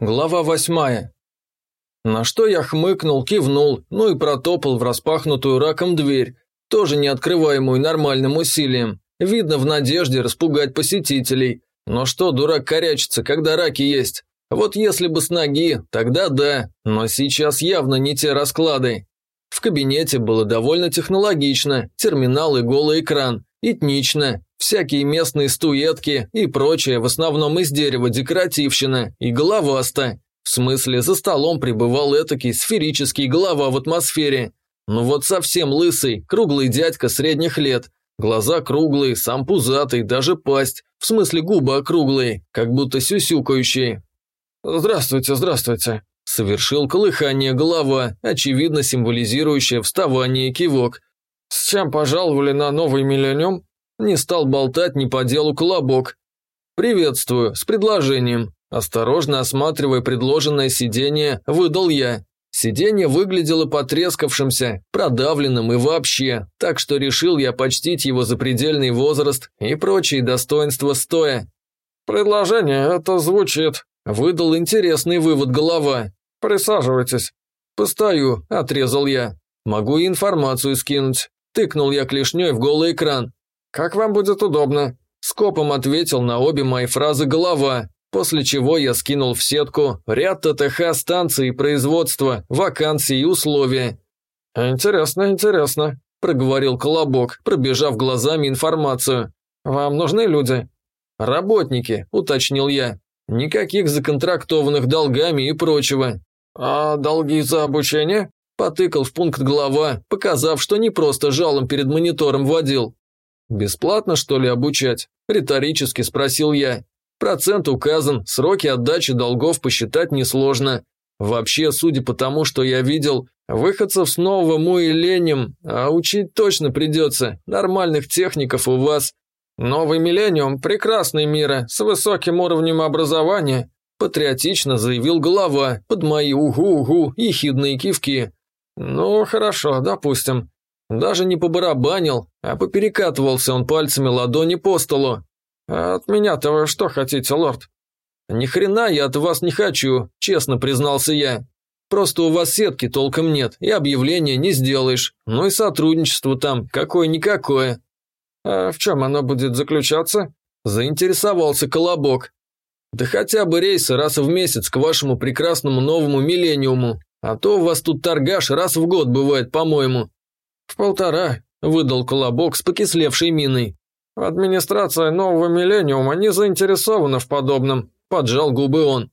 Глава восьмая. На что я хмыкнул, кивнул, ну и протопал в распахнутую раком дверь, тоже не открываемую нормальным усилием. Видно в надежде распугать посетителей. Но что, дурак корячится, когда раки есть? Вот если бы с ноги, тогда да, но сейчас явно не те расклады. В кабинете было довольно технологично, терминал и голый экран, этнично, всякие местные стуетки и прочее, в основном из дерева декоративщина, и головаста. В смысле, за столом пребывал этакий сферический голова в атмосфере. Ну вот совсем лысый, круглый дядька средних лет. Глаза круглые, сам пузатый, даже пасть, в смысле губы округлые, как будто сюсюкающие. «Здравствуйте, здравствуйте», – совершил колыхание голова, очевидно символизирующее вставание кивок. «С чем пожаловали на новый миллениум?» Не стал болтать не по делу колобок. «Приветствую, с предложением». Осторожно осматривая предложенное сиденье, выдал я. Сиденье выглядело потрескавшимся, продавленным и вообще, так что решил я почтить его запредельный возраст и прочие достоинства стоя. «Предложение это звучит», – выдал интересный вывод голова. «Присаживайтесь». «Постою», – отрезал я. «Могу и информацию скинуть». Тыкнул я клешней в голый экран. «Как вам будет удобно?» Скопом ответил на обе мои фразы голова, после чего я скинул в сетку ряд ТТХ станций производства, вакансий и условия. «Интересно, интересно», – проговорил Колобок, пробежав глазами информацию. «Вам нужны люди?» «Работники», – уточнил я. «Никаких законтрактованных долгами и прочего». «А долги за обучение?» – потыкал в пункт глава, показав, что не просто жалом перед монитором водил. «Бесплатно, что ли, обучать?» – риторически спросил я. Процент указан, сроки отдачи долгов посчитать несложно. Вообще, судя по тому, что я видел, выходцев с нового муи ленем, а учить точно придется, нормальных техников у вас. Новый миллениум – прекрасный мира, с высоким уровнем образования, патриотично заявил голова под мои угу-угу ехидные кивки. Ну, хорошо, допустим. Даже не побарабанил, а поперекатывался он пальцами ладони по столу. «А от меня-то вы что хотите, лорд?» «Ни хрена я от вас не хочу», – честно признался я. «Просто у вас сетки толком нет, и объявления не сделаешь. Ну и сотрудничество там какое-никакое». «А в чем оно будет заключаться?» – заинтересовался Колобок. «Да хотя бы рейсы раз в месяц к вашему прекрасному новому миллениуму, а то у вас тут торгаш раз в год бывает, по-моему». «В полтора», – выдал Колобок с покислевшей миной. «Администрация нового миллениума не заинтересована в подобном», – поджал губы он.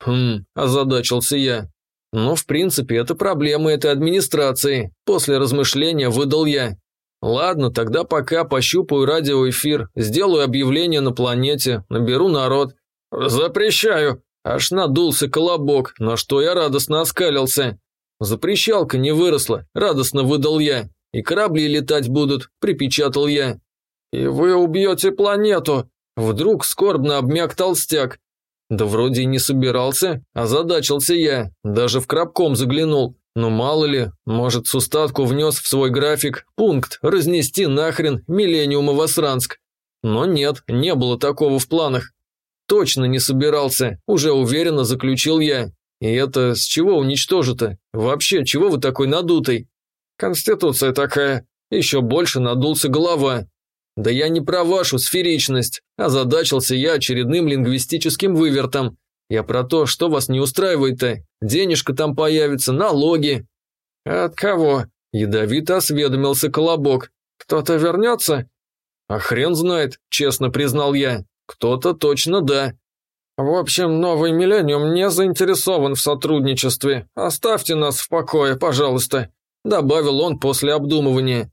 «Хм», – озадачился я. «Ну, в принципе, это проблема этой администрации», – после размышления выдал я. «Ладно, тогда пока пощупаю радиоэфир, сделаю объявление на планете, наберу народ». «Запрещаю!» Аж надулся колобок, на что я радостно оскалился. Запрещалка не выросла, радостно выдал я. И корабли летать будут, припечатал я. И вы убьете планету. Вдруг скорбно обмяк толстяк. Да вроде и не собирался, озадачился я, даже в крабком заглянул. Но мало ли, может, с устатку внес в свой график пункт разнести нахрен Миллениум Восранск. Но нет, не было такого в планах. Точно не собирался, уже уверенно заключил я. И это с чего уничтожито? Вообще, чего вы такой надутый? Конституция такая. Еще больше надулся голова. Да я не про вашу сферичность. Озадачился я очередным лингвистическим вывертом. Я про то, что вас не устраивает-то. Денежка там появится, налоги. От кого? Ядовито осведомился Колобок. Кто-то вернется? А хрен знает, честно признал я. Кто-то точно да. В общем, новый миллениум не заинтересован в сотрудничестве. Оставьте нас в покое, пожалуйста», – добавил он после обдумывания.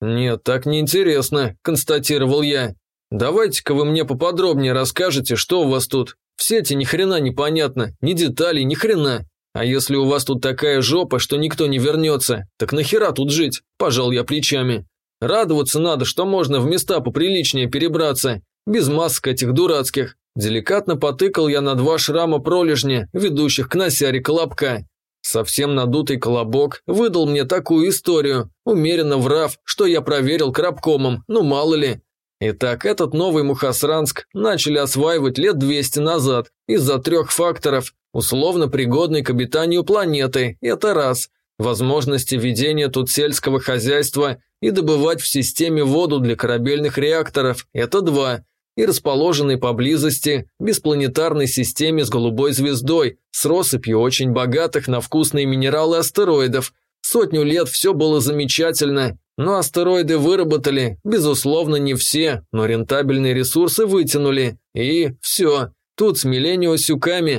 «Нет, так неинтересно», – констатировал я. «Давайте-ка вы мне поподробнее расскажете, что у вас тут. В сети ни хрена не понятно, ни деталей, ни хрена. А если у вас тут такая жопа, что никто не вернется, так нахера тут жить?» – пожал я плечами. «Радоваться надо, что можно в места поприличнее перебраться, без масок этих дурацких. Деликатно потыкал я на два шрама пролежня, ведущих к носяре колобка. Совсем надутый колобок выдал мне такую историю, умеренно врав, что я проверил крабкомом, ну мало ли. Итак, этот новый Мухасранск начали осваивать лет 200 назад из-за трех факторов, условно пригодной к обитанию планеты, это раз, возможности ведения тут сельского хозяйства и добывать в системе воду для корабельных реакторов, это два, и расположенной поблизости беспланетарной системе с голубой звездой, с россыпью очень богатых на вкусные минералы астероидов. Сотню лет все было замечательно, но астероиды выработали, безусловно, не все, но рентабельные ресурсы вытянули. И все. Тут с Милленио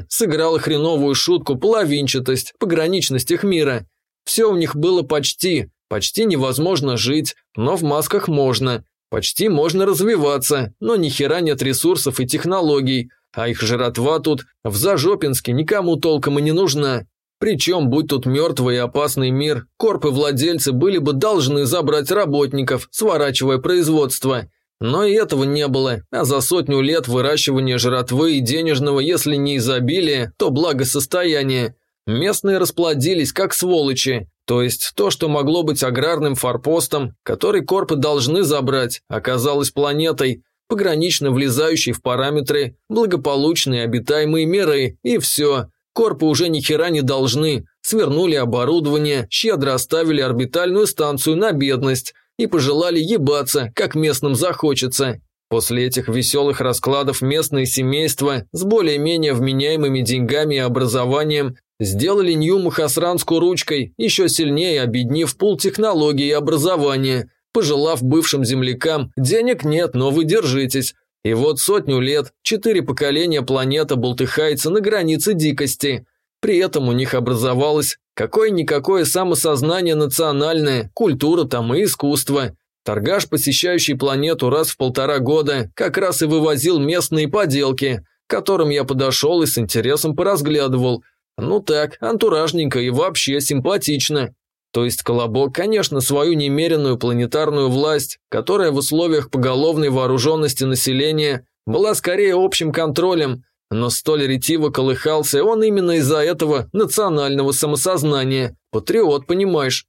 сыграла хреновую шутку половинчатость, пограничность их мира. Все у них было почти, почти невозможно жить, но в масках можно. Почти можно развиваться, но ни хера нет ресурсов и технологий, а их жратва тут в Зажопинске никому толком и не нужна. Причем, будь тут мертвый и опасный мир, корпы владельцы были бы должны забрать работников, сворачивая производство. Но и этого не было, а за сотню лет выращивания жратвы и денежного, если не изобилия, то благосостояния. Местные расплодились, как сволочи. То есть то, что могло быть аграрным форпостом, который корпы должны забрать, оказалось планетой, погранично влезающей в параметры благополучные обитаемые миры, и все. Корпы уже ни хера не должны, свернули оборудование, щедро оставили орбитальную станцию на бедность и пожелали ебаться, как местным захочется. После этих веселых раскладов местные семейства с более-менее вменяемыми деньгами и образованием сделали Нью-Махасранскую ручкой, еще сильнее объединив пул технологий и образования, пожелав бывшим землякам «денег нет, но вы держитесь», и вот сотню лет, четыре поколения планета болтыхается на границе дикости. При этом у них образовалось какое-никакое самосознание национальное, культура там и искусство. Торгаш, посещающий планету раз в полтора года, как раз и вывозил местные поделки, к которым я подошел и с интересом поразглядывал. Ну так, антуражненько и вообще симпатично. То есть Колобок, конечно, свою немеренную планетарную власть, которая в условиях поголовной вооруженности населения была скорее общим контролем, но столь ретиво колыхался он именно из-за этого национального самосознания. Патриот, понимаешь.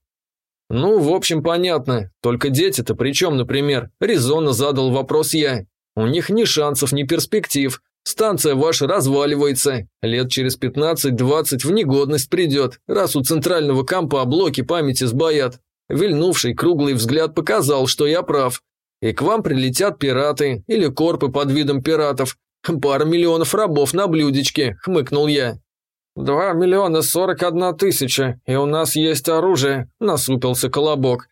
Ну, в общем, понятно. Только дети-то при чем, например? Резонно задал вопрос я. У них ни шансов, ни перспектив. Станция ваша разваливается. Лет через 15-20 в негодность придет, раз у центрального компа блоки памяти сбоят. Вильнувший круглый взгляд показал, что я прав. И к вам прилетят пираты или корпы под видом пиратов. Пара миллионов рабов на блюдечке, хмыкнул я. «Два миллиона сорок одна тысяча, и у нас есть оружие», – насупился Колобок.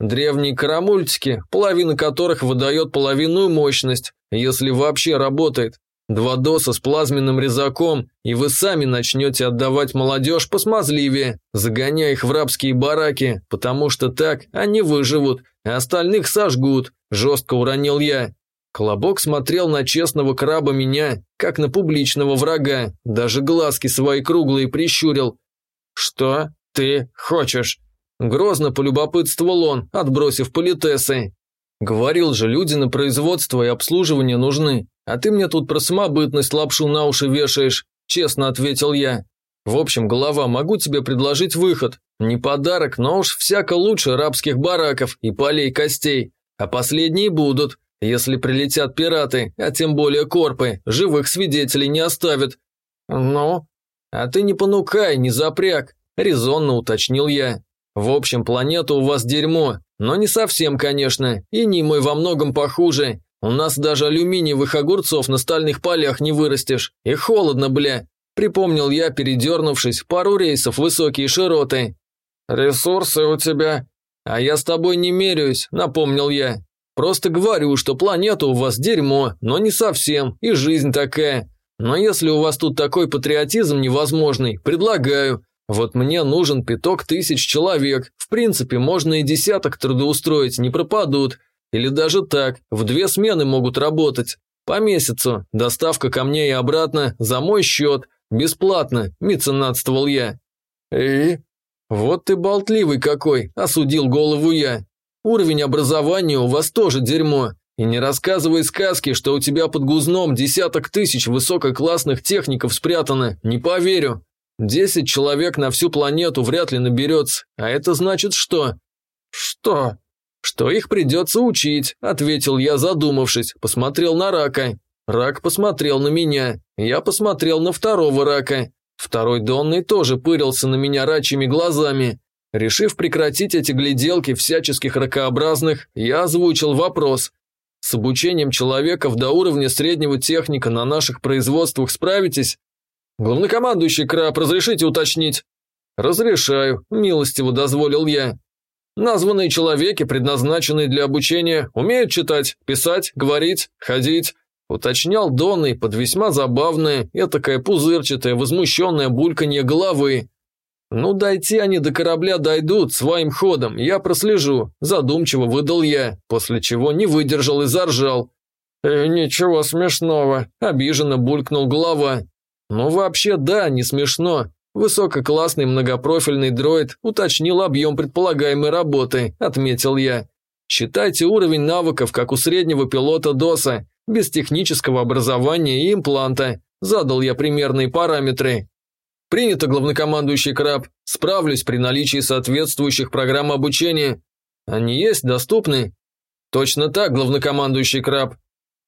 «Древние карамультики, половина которых выдает половинную мощность, если вообще работает. Два доса с плазменным резаком, и вы сами начнете отдавать молодежь посмазливее, загоняя их в рабские бараки, потому что так они выживут, а остальных сожгут», – жестко уронил я. Колобок смотрел на честного краба меня, как на публичного врага, даже глазки свои круглые прищурил. «Что ты хочешь?» Грозно полюбопытствовал он, отбросив политесы. «Говорил же, люди на производство и обслуживание нужны. «А ты мне тут про самобытность лапшу на уши вешаешь», – честно ответил я. «В общем, голова, могу тебе предложить выход. Не подарок, но уж всяко лучше рабских бараков и полей костей. А последние будут, если прилетят пираты, а тем более корпы, живых свидетелей не оставят». «Ну?» «А ты не понукай, не запряг», – резонно уточнил я. «В общем, планета у вас дерьмо, но не совсем, конечно, и не мой во многом похуже. У нас даже алюминиевых огурцов на стальных полях не вырастешь. И холодно, бля. Припомнил я, передернувшись, пару рейсов высокие широты. Ресурсы у тебя. А я с тобой не меряюсь, напомнил я. Просто говорю, что планета у вас дерьмо, но не совсем, и жизнь такая. Но если у вас тут такой патриотизм невозможный, предлагаю. Вот мне нужен пяток тысяч человек. В принципе, можно и десяток трудоустроить, не пропадут. Или даже так, в две смены могут работать. По месяцу, доставка ко мне и обратно, за мой счет, бесплатно, меценатствовал я. И? Вот ты болтливый какой, осудил голову я. Уровень образования у вас тоже дерьмо. И не рассказывай сказки, что у тебя под гузном десяток тысяч высококлассных техников спрятано, не поверю. Десять человек на всю планету вряд ли наберется, а это значит что? Что? «Что их придется учить», – ответил я, задумавшись, посмотрел на рака. Рак посмотрел на меня, я посмотрел на второго рака. Второй Донный тоже пырился на меня рачьими глазами. Решив прекратить эти гляделки всяческих ракообразных, я озвучил вопрос. С обучением человеков до уровня среднего техника на наших производствах справитесь? Главнокомандующий Краб, разрешите уточнить? Разрешаю, милостиво дозволил я. Названные человеки, предназначенные для обучения, умеют читать, писать, говорить, ходить, уточнял Донный под весьма забавное, этакое пузырчатое, возмущенное бульканье головы. «Ну, дойти они до корабля дойдут своим ходом, я прослежу», – задумчиво выдал я, после чего не выдержал и заржал. «Э, «Ничего смешного», – обиженно булькнул голова. «Ну, вообще да, не смешно. Высококлассный многопрофильный дроид уточнил объем предполагаемой работы», – отметил я. «Считайте уровень навыков, как у среднего пилота ДОСа, без технического образования и импланта», – задал я примерные параметры. Принято, главнокомандующий Краб. Справлюсь при наличии соответствующих программ обучения. Они есть, доступны? Точно так, главнокомандующий Краб.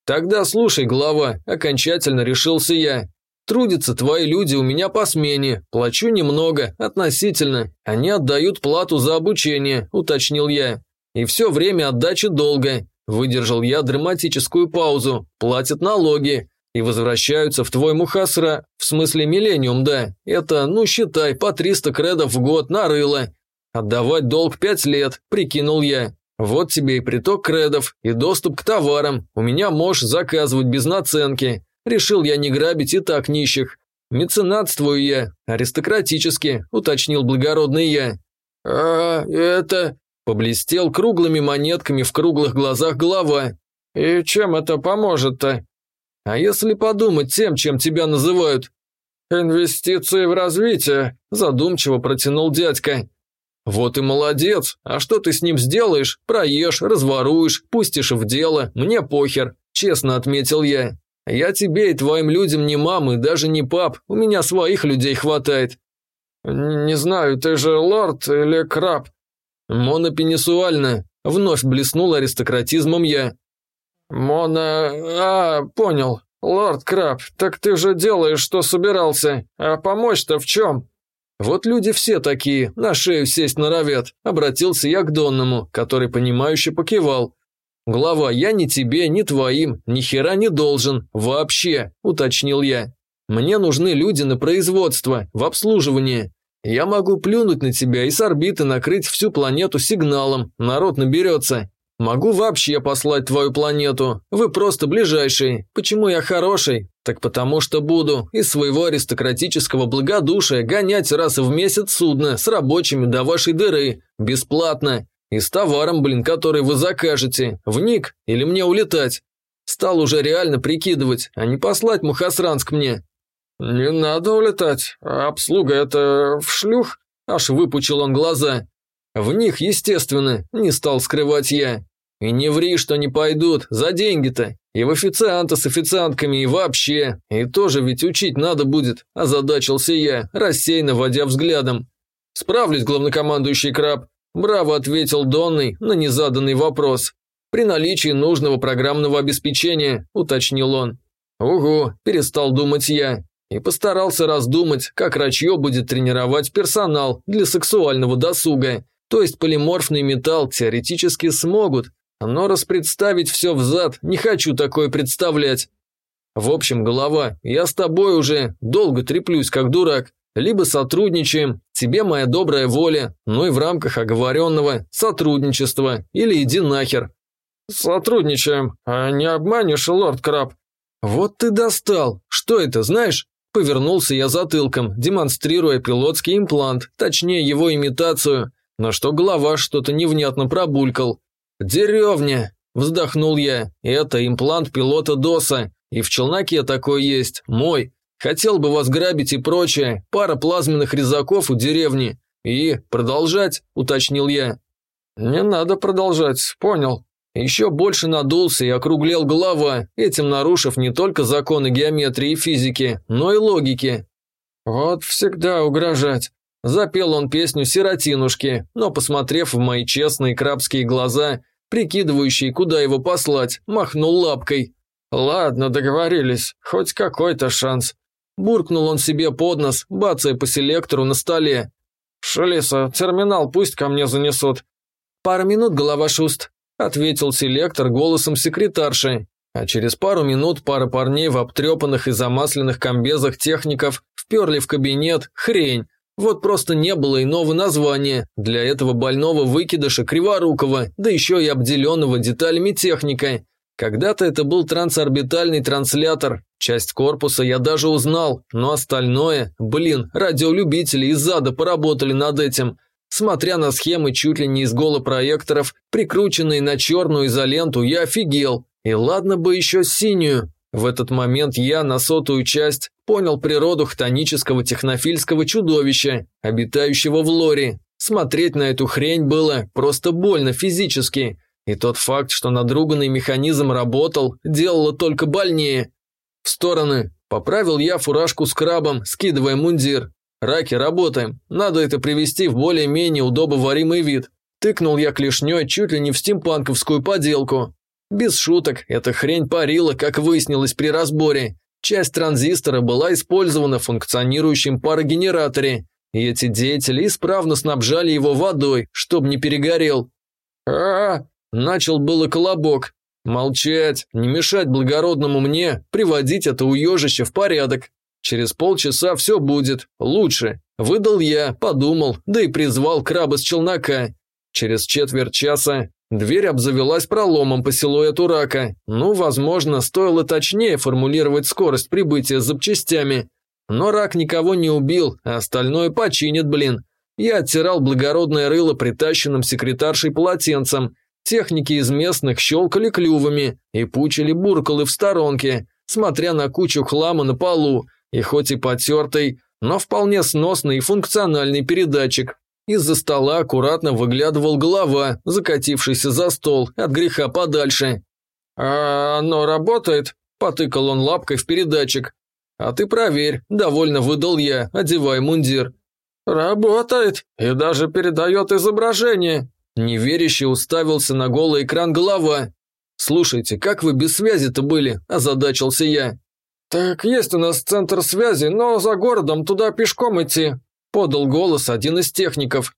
Тогда слушай, глава, окончательно решился я. Трудятся твои люди у меня по смене, плачу немного, относительно. Они отдают плату за обучение, уточнил я. И все время отдачи долга. Выдержал я драматическую паузу. Платят налоги и возвращаются в твой Мухасра, в смысле Миллениум, да. Это, ну считай, по 300 кредов в год нарыло. Отдавать долг пять лет, прикинул я. Вот тебе и приток кредов, и доступ к товарам. У меня можешь заказывать без наценки. Решил я не грабить и так нищих. Меценатствую я, аристократически, уточнил благородный я. А, это... Поблестел круглыми монетками в круглых глазах голова. «И чем это поможет-то?» А если подумать тем, чем тебя называют? Инвестиции в развитие, задумчиво протянул дядька. Вот и молодец. А что ты с ним сделаешь? Проешь, разворуешь, пустишь в дело. Мне похер, честно отметил я. Я тебе и твоим людям не мамы, даже не пап. У меня своих людей хватает. Не знаю, ты же лорд или краб? Монопенисуально. Вновь блеснул аристократизмом я. «Мона... А, понял. Лорд Краб, так ты же делаешь, что собирался. А помочь-то в чем?» «Вот люди все такие, на шею сесть норовят», – обратился я к Донному, который понимающе покивал. «Глава, я ни тебе, ни твоим, ни хера не должен, вообще», – уточнил я. «Мне нужны люди на производство, в обслуживание. Я могу плюнуть на тебя и с орбиты накрыть всю планету сигналом, народ наберется. Могу вообще послать твою планету. Вы просто ближайшие. Почему я хороший? Так потому что буду из своего аристократического благодушия гонять раз в месяц судно с рабочими до вашей дыры. Бесплатно. И с товаром, блин, который вы закажете. Вник или мне улетать? Стал уже реально прикидывать, а не послать Мухасранск мне. «Не надо улетать. Обслуга – это в шлюх?» Аж выпучил он глаза. «В них, естественно, не стал скрывать я. И не ври, что не пойдут, за деньги-то. И в официанта с официантками, и вообще. И тоже ведь учить надо будет, озадачился я, рассеянно водя взглядом. Справлюсь, главнокомандующий краб. Браво ответил Донный на незаданный вопрос. При наличии нужного программного обеспечения, уточнил он. Угу, перестал думать я. И постарался раздумать, как Рачье будет тренировать персонал для сексуального досуга. То есть полиморфный металл теоретически смогут, но распредставить все взад не хочу такое представлять. В общем, голова, я с тобой уже долго треплюсь, как дурак. Либо сотрудничаем, тебе моя добрая воля, но и в рамках оговоренного сотрудничества, или иди нахер. Сотрудничаем, а не обманешь, лорд Краб. Вот ты достал. Что это, знаешь? Повернулся я затылком, демонстрируя пилотский имплант, точнее его имитацию, на что голова что-то невнятно пробулькал. «Деревня!» – вздохнул я. «Это имплант пилота ДОСа, и в челноке такой есть, мой. Хотел бы вас грабить и прочее, пара плазменных резаков у деревни. И продолжать?» – уточнил я. «Не надо продолжать, понял». Еще больше надулся и округлел голова, этим нарушив не только законы геометрии и физики, но и логики. «Вот всегда угрожать. Запел он песню «Сиротинушки», но, посмотрев в мои честные крабские глаза, прикидывающие, куда его послать, махнул лапкой. «Ладно, договорились, хоть какой-то шанс». Буркнул он себе под нос, бацая по селектору на столе. «Шалиса, терминал пусть ко мне занесут». «Пару минут, голова шуст», – ответил селектор голосом секретарши. А через пару минут пара парней в обтрепанных и замасленных комбезах техников вперли в кабинет хрень. Вот просто не было иного названия для этого больного выкидыша Криворукова, да еще и обделенного деталями техника. Когда-то это был трансорбитальный транслятор, часть корпуса я даже узнал, но остальное, блин, радиолюбители из зада поработали над этим. Смотря на схемы чуть ли не из голопроекторов, прикрученные на черную изоленту, я офигел. И ладно бы еще синюю. В этот момент я на сотую часть понял природу хтонического технофильского чудовища, обитающего в лоре. Смотреть на эту хрень было просто больно физически. И тот факт, что надруганный механизм работал, делало только больнее. В стороны. Поправил я фуражку с крабом, скидывая мундир. Раки, работаем. Надо это привести в более-менее удобоваримый вид. Тыкнул я клешней чуть ли не в стимпанковскую поделку. Без шуток, эта хрень парила, как выяснилось при разборе. Часть транзистора была использована в функционирующем парогенераторе, и эти деятели исправно снабжали его водой, чтобы не перегорел. а, -а, -а Начал было колобок. Молчать, не мешать благородному мне, приводить это уежище в порядок. Через полчаса все будет, лучше. Выдал я, подумал, да и призвал краба с челнока. Через четверть часа Дверь обзавелась проломом по силуэту рака. Ну, возможно, стоило точнее формулировать скорость прибытия с запчастями. Но рак никого не убил, а остальное починит, блин. Я оттирал благородное рыло притащенным секретаршей полотенцем. Техники из местных щелкали клювами и пучили буркалы в сторонке, смотря на кучу хлама на полу, и хоть и потертый, но вполне сносный и функциональный передатчик, из-за стола аккуратно выглядывал голова, закатившийся за стол, от греха подальше. «А оно работает?» – потыкал он лапкой в передатчик. «А ты проверь», – довольно выдал я, одевая мундир. «Работает и даже передает изображение», – неверяще уставился на голый экран голова. «Слушайте, как вы без связи-то были?» – озадачился я. «Так есть у нас центр связи, но за городом туда пешком идти», подал голос один из техников.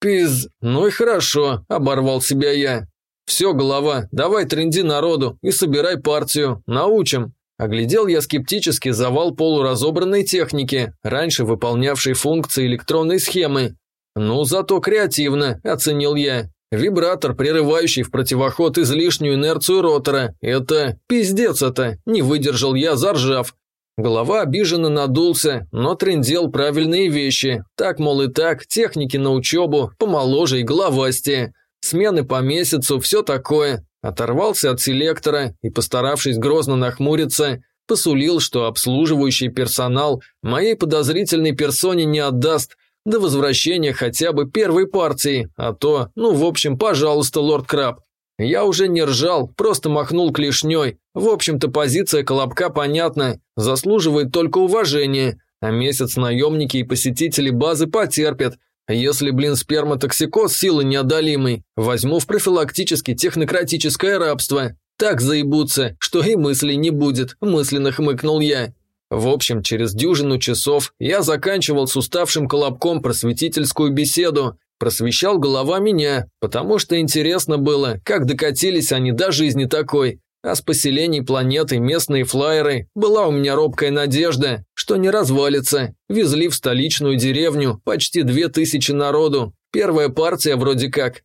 «Пиз... Ну и хорошо», – оборвал себя я. «Все, голова, давай тренди народу и собирай партию, научим». Оглядел я скептически завал полуразобранной техники, раньше выполнявшей функции электронной схемы. «Ну, зато креативно», – оценил я. Вибратор, прерывающий в противоход излишнюю инерцию ротора. Это пиздец это, не выдержал я, заржав. Голова обиженно надулся, но трендел правильные вещи. Так, мол, и так, техники на учебу, помоложе и головастее. Смены по месяцу, все такое. Оторвался от селектора и, постаравшись грозно нахмуриться, посулил, что обслуживающий персонал моей подозрительной персоне не отдаст до возвращения хотя бы первой партии, а то, ну, в общем, пожалуйста, лорд Краб, я уже не ржал, просто махнул клешней. В общем-то, позиция Колобка понятна, заслуживает только уважения, а месяц наемники и посетители базы потерпят. Если, блин, сперматоксикоз силы неодолимый, возьму в профилактически технократическое рабство. Так заебутся, что и мыслей не будет, мысленно хмыкнул я. В общем, через дюжину часов я заканчивал с уставшим колобком просветительскую беседу, Просвещал голова меня, потому что интересно было, как докатились они до жизни такой. А с поселений планеты местные флайеры была у меня робкая надежда, что не развалится. Везли в столичную деревню почти две тысячи народу. Первая партия вроде как.